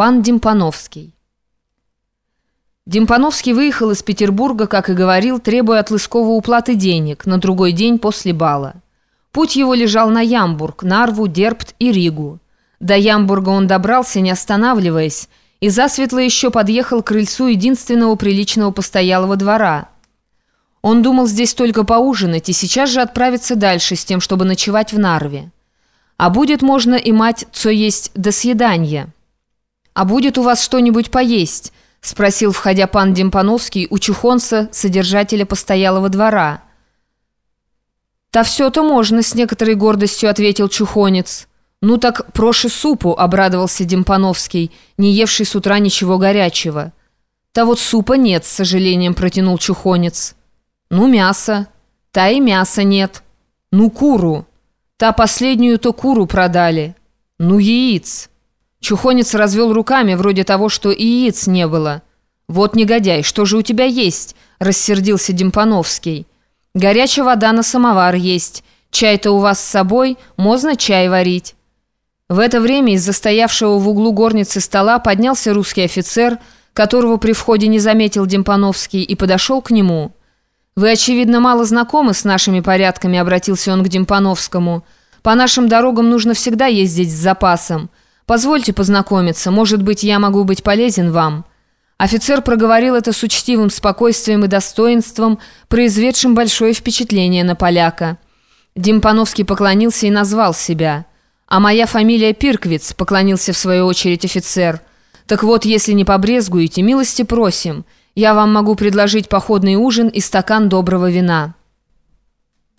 Пан Димпановский. Димпановский выехал из Петербурга, как и говорил, требуя от Лыскова уплаты денег на другой день после бала. Путь его лежал на Ямбург, Нарву, Дерпт и Ригу. До Ямбурга он добрался, не останавливаясь, и засветло еще подъехал к крыльцу единственного приличного постоялого двора. Он думал здесь только поужинать и сейчас же отправиться дальше с тем, чтобы ночевать в Нарве. А будет можно и мать, что есть до съедания. «А будет у вас что-нибудь поесть?» — спросил, входя пан Демпановский у чухонца, содержателя постоялого двора. «Та все-то можно», — с некоторой гордостью ответил чухонец. «Ну так проши супу», — обрадовался Демпановский, не евший с утра ничего горячего. «Та вот супа нет», — с сожалением протянул чухонец. «Ну мясо». «Та и мяса нет». «Ну куру». «Та последнюю-то куру продали». «Ну яиц». Чухонец развел руками, вроде того, что и яиц не было. «Вот негодяй, что же у тебя есть?» – рассердился Демпановский. «Горячая вода на самовар есть. Чай-то у вас с собой, можно чай варить». В это время из застоявшего в углу горницы стола поднялся русский офицер, которого при входе не заметил Демпановский, и подошел к нему. «Вы, очевидно, мало знакомы с нашими порядками», – обратился он к Демпановскому. «По нашим дорогам нужно всегда ездить с запасом». Позвольте познакомиться, может быть, я могу быть полезен вам». Офицер проговорил это с учтивым спокойствием и достоинством, произведшим большое впечатление на поляка. Димпановский поклонился и назвал себя. «А моя фамилия Пирквиц», — поклонился в свою очередь офицер. «Так вот, если не побрезгуете, милости просим. Я вам могу предложить походный ужин и стакан доброго вина».